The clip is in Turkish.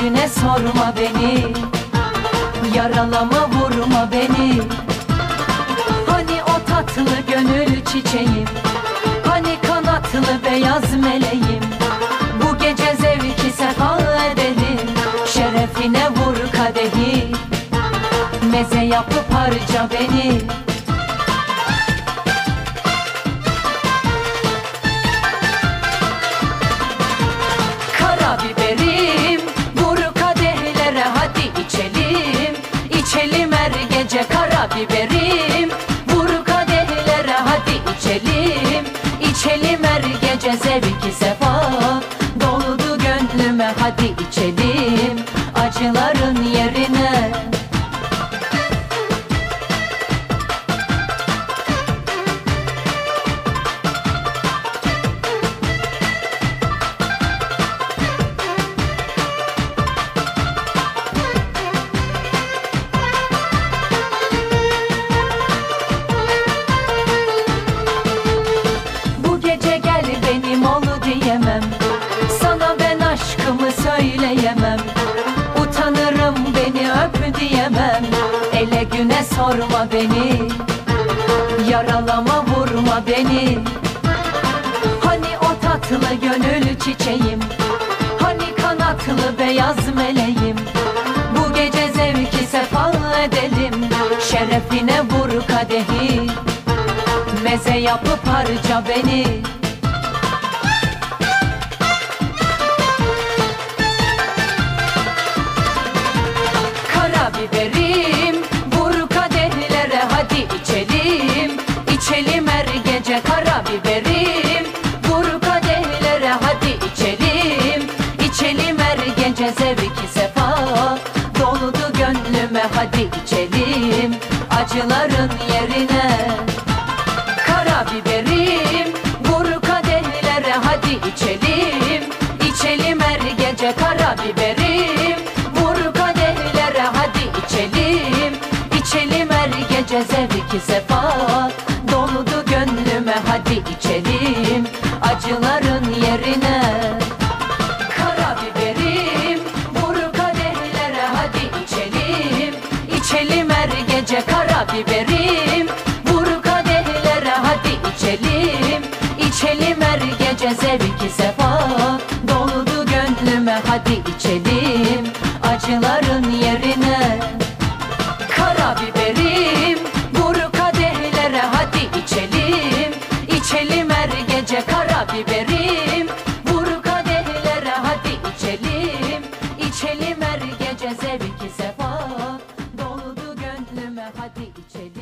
güne sorma beni. Yaralama vurma beni. Hani o tatlı gönül çiçeğim? Hani kanatlı beyaz meleğim? Bu gece zevki sefa edelim. Şerefine vur kadehi. Meze yapıp harca beni gece karabiberim. Vur kadehlere hadi içelim. İçelim her gece zevki sefa Güne sorma beni. Yaralama vurma beni. Hani o tatlı gönül çiçeğim? Hani kanatlı beyaz meleğim? Bu gece zevki sefa edelim. Şerefine vur kadehi. Meze yapıp harca beni gece zevki sefa. Doludu gönlüme hadi içelim. Acıların yerine Karabiberim. Vur kadehlere hadi içelim. İçelim her gece karabiberim. Vur kadehlere hadi içelim. İçelim her gece zevki sefa. Doludu gönlüme hadi içelim. Acıların yerine karabiberim Vur kadehlere hadi içelim. İçelim her gece zevki sefa. Doludu gönlüme hadi içelim Şey